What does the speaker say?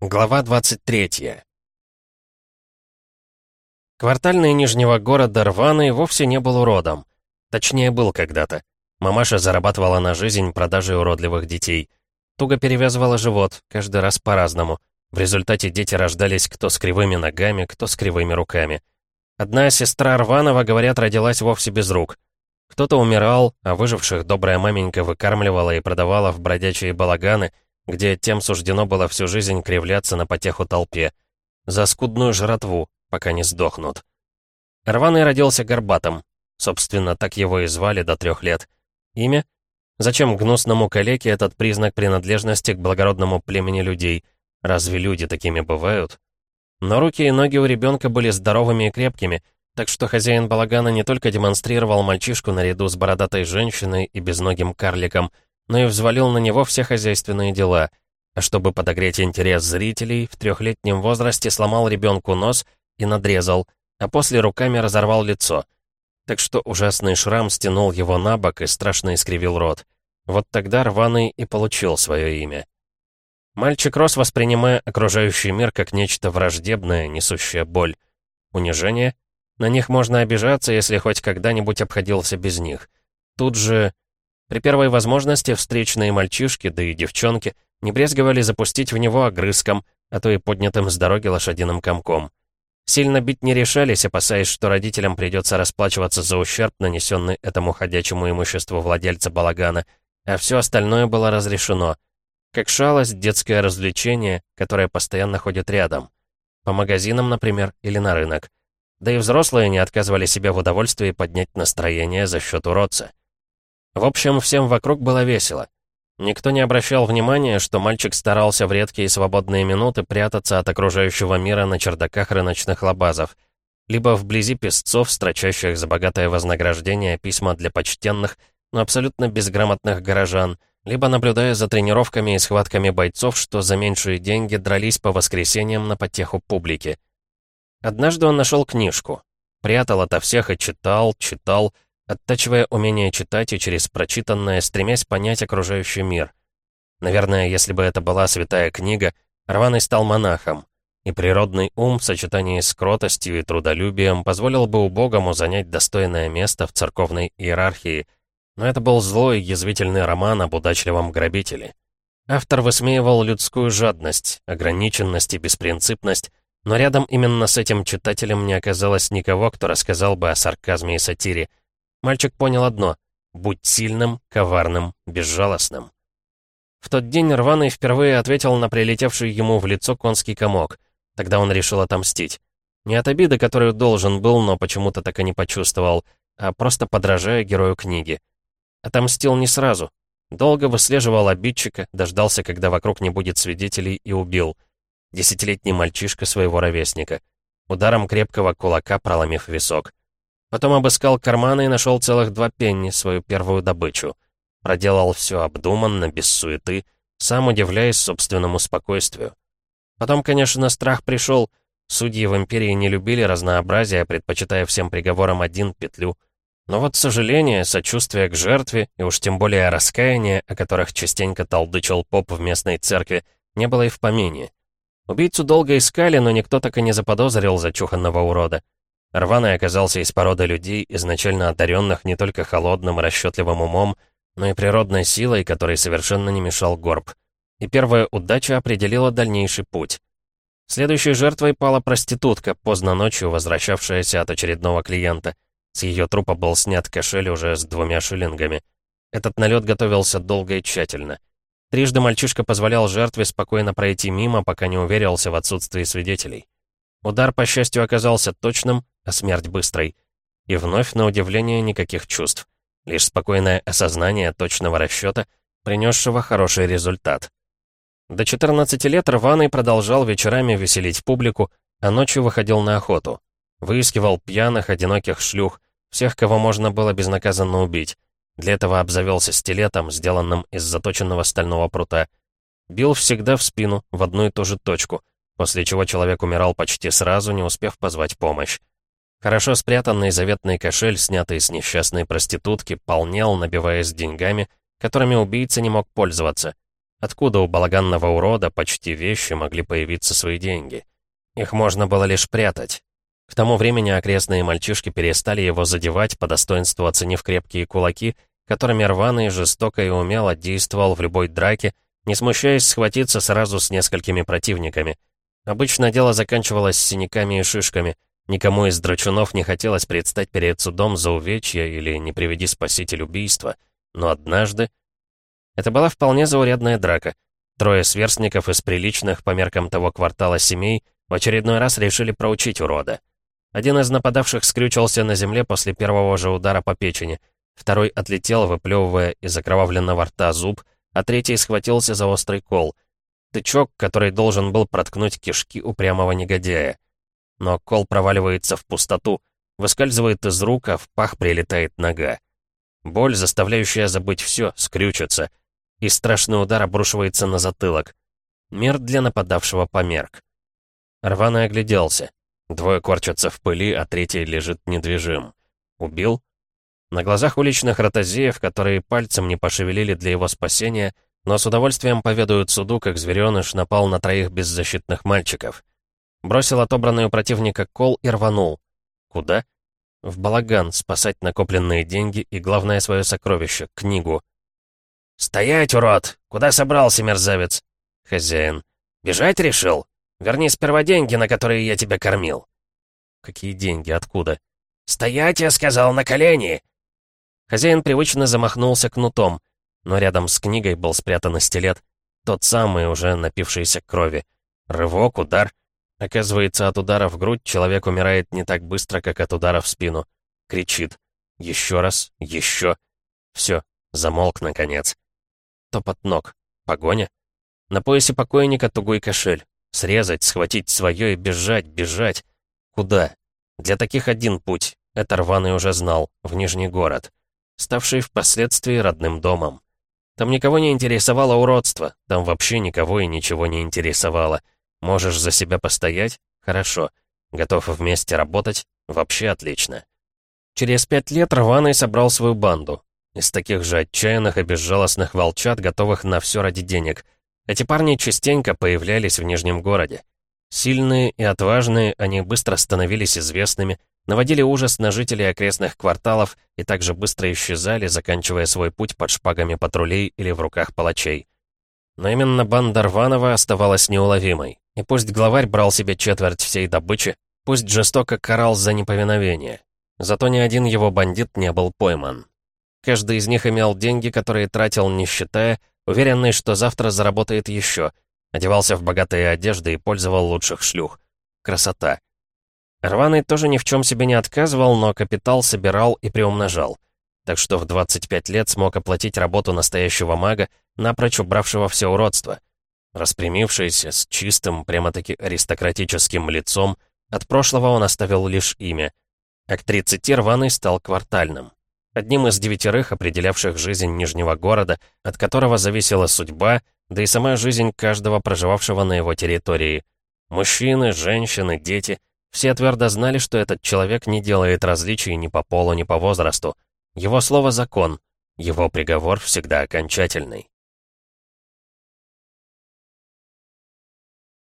Глава 23 Квартальный Нижнего города Рваный вовсе не был уродом. Точнее, был когда-то. Мамаша зарабатывала на жизнь продажей уродливых детей. Туго перевязывала живот, каждый раз по-разному. В результате дети рождались кто с кривыми ногами, кто с кривыми руками. Одна сестра Рванова, говорят, родилась вовсе без рук. Кто-то умирал, а выживших добрая маменька выкармливала и продавала в бродячие балаганы — где тем суждено было всю жизнь кривляться на потеху толпе. За скудную жратву, пока не сдохнут. Рваный родился горбатым. Собственно, так его и звали до трех лет. Имя? Зачем гнусному калеке этот признак принадлежности к благородному племени людей? Разве люди такими бывают? Но руки и ноги у ребенка были здоровыми и крепкими, так что хозяин балагана не только демонстрировал мальчишку наряду с бородатой женщиной и безногим карликом — но и взвалил на него все хозяйственные дела. А чтобы подогреть интерес зрителей, в трехлетнем возрасте сломал ребенку нос и надрезал, а после руками разорвал лицо. Так что ужасный шрам стянул его на бок и страшно искривил рот. Вот тогда Рваный и получил свое имя. Мальчик рос, воспринимая окружающий мир как нечто враждебное, несущее боль. Унижение? На них можно обижаться, если хоть когда-нибудь обходился без них. Тут же при первой возможности встречные мальчишки, да и девчонки, не брезговали запустить в него огрызком, а то и поднятым с дороги лошадиным комком. Сильно бить не решались, опасаясь, что родителям придется расплачиваться за ущерб, нанесенный этому ходячему имуществу владельца балагана, а все остальное было разрешено. Как шалость, детское развлечение, которое постоянно ходит рядом. По магазинам, например, или на рынок. Да и взрослые не отказывали себе в удовольствии поднять настроение за счет уродца. В общем, всем вокруг было весело. Никто не обращал внимания, что мальчик старался в редкие свободные минуты прятаться от окружающего мира на чердаках рыночных лабазов, либо вблизи песцов, строчащих за богатое вознаграждение письма для почтенных, но абсолютно безграмотных горожан, либо наблюдая за тренировками и схватками бойцов, что за меньшие деньги дрались по воскресеньям на потеху публики. Однажды он нашел книжку. Прятал ото всех и читал, читал, оттачивая умение читать и через прочитанное, стремясь понять окружающий мир. Наверное, если бы это была святая книга, Рваный стал монахом, и природный ум в сочетании с кротостью и трудолюбием позволил бы убогому занять достойное место в церковной иерархии, но это был злой, язвительный роман об удачливом грабителе. Автор высмеивал людскую жадность, ограниченность и беспринципность, но рядом именно с этим читателем не оказалось никого, кто рассказал бы о сарказме и сатире — Мальчик понял одно — будь сильным, коварным, безжалостным. В тот день Рваный впервые ответил на прилетевший ему в лицо конский комок. Тогда он решил отомстить. Не от обиды, которую должен был, но почему-то так и не почувствовал, а просто подражая герою книги. Отомстил не сразу. Долго выслеживал обидчика, дождался, когда вокруг не будет свидетелей, и убил. Десятилетний мальчишка своего ровесника. Ударом крепкого кулака проломив висок. Потом обыскал карманы и нашел целых два пенни, свою первую добычу. Проделал все обдуманно, без суеты, сам удивляясь собственному спокойствию. Потом, конечно, страх пришел. Судьи в Империи не любили разнообразия, предпочитая всем приговорам один петлю. Но вот сожаление, сочувствие к жертве, и уж тем более раскаяние, о которых частенько толдычил поп в местной церкви, не было и в помине. Убийцу долго искали, но никто так и не заподозрил зачуханного урода. Рваный оказался из породы людей, изначально одаренных не только холодным и расчетливым умом, но и природной силой, которой совершенно не мешал горб. И первая удача определила дальнейший путь. Следующей жертвой пала проститутка, поздно ночью возвращавшаяся от очередного клиента. С ее трупа был снят кошель уже с двумя шиллингами. Этот налет готовился долго и тщательно. Трижды мальчишка позволял жертве спокойно пройти мимо, пока не уверился в отсутствии свидетелей. Удар, по счастью, оказался точным, а смерть быстрой. И вновь, на удивление, никаких чувств. Лишь спокойное осознание точного расчета, принесшего хороший результат. До 14 лет Рваный продолжал вечерами веселить публику, а ночью выходил на охоту. Выискивал пьяных, одиноких шлюх, всех, кого можно было безнаказанно убить. Для этого обзавелся стилетом, сделанным из заточенного стального прута. Бил всегда в спину, в одну и ту же точку, после чего человек умирал почти сразу, не успев позвать помощь. Хорошо спрятанный заветный кошель, снятый с несчастной проститутки, полнел, набиваясь деньгами, которыми убийца не мог пользоваться. Откуда у балаганного урода почти вещи могли появиться свои деньги? Их можно было лишь прятать. К тому времени окрестные мальчишки перестали его задевать, по достоинству оценив крепкие кулаки, которыми рваный жестоко и умело действовал в любой драке, не смущаясь схватиться сразу с несколькими противниками. Обычно дело заканчивалось синяками и шишками. Никому из драчунов не хотелось предстать перед судом за увечья или, не приведи спаситель, убийства. Но однажды это была вполне заурядная драка. Трое сверстников из приличных по меркам того квартала семей в очередной раз решили проучить урода. Один из нападавших скрючился на земле после первого же удара по печени, второй отлетел, выплевывая из окровавленного рта зуб, а третий схватился за острый кол. Тычок, который должен был проткнуть кишки упрямого негодяя. Но кол проваливается в пустоту, выскальзывает из рук, а в пах прилетает нога. Боль, заставляющая забыть все, скрючится — и страшный удар обрушивается на затылок. Мир для нападавшего померк. Рваный огляделся. Двое корчатся в пыли, а третий лежит недвижим. Убил? На глазах уличных ротозеев, которые пальцем не пошевелили для его спасения, но с удовольствием поведают суду, как зверёныш напал на троих беззащитных мальчиков. Бросил отобранный у противника кол и рванул. Куда? В балаган, спасать накопленные деньги и, главное, свое сокровище — книгу — «Стоять, урод! Куда собрался, мерзавец?» «Хозяин». «Бежать решил? Верни сперва деньги, на которые я тебя кормил». «Какие деньги? Откуда?» «Стоять, я сказал, на колени!» Хозяин привычно замахнулся кнутом, но рядом с книгой был спрятан стилет, тот самый, уже напившийся крови. Рывок, удар. Оказывается, от удара в грудь человек умирает не так быстро, как от удара в спину. Кричит. Еще раз, еще. Все, замолк наконец. Топот ног. Погоня. На поясе покойника тугой кошель. Срезать, схватить свое и бежать, бежать. Куда? Для таких один путь. Это рваный уже знал. В Нижний город. Ставший впоследствии родным домом. Там никого не интересовало уродство. Там вообще никого и ничего не интересовало. Можешь за себя постоять? Хорошо. Готов вместе работать? Вообще отлично. Через пять лет Рваный собрал свою банду. Из таких же отчаянных и безжалостных волчат, готовых на все ради денег. Эти парни частенько появлялись в Нижнем городе. Сильные и отважные, они быстро становились известными, наводили ужас на жителей окрестных кварталов и также быстро исчезали, заканчивая свой путь под шпагами патрулей или в руках палачей. Но именно банда Рванова оставалась неуловимой. И пусть главарь брал себе четверть всей добычи, пусть жестоко карал за неповиновение. Зато ни один его бандит не был пойман. Каждый из них имел деньги, которые тратил не считая, уверенный, что завтра заработает еще. Одевался в богатые одежды и пользовал лучших шлюх. Красота. Рваный тоже ни в чем себе не отказывал, но капитал собирал и приумножал. Так что в 25 лет смог оплатить работу настоящего мага, напрочь убравшего все уродство. Распрямившийся, с чистым, прямо-таки аристократическим лицом, от прошлого он оставил лишь имя. А к 30 рваный стал квартальным одним из девятерых, определявших жизнь Нижнего города, от которого зависела судьба, да и сама жизнь каждого проживавшего на его территории. Мужчины, женщины, дети — все твердо знали, что этот человек не делает различий ни по полу, ни по возрасту. Его слово — закон, его приговор всегда окончательный.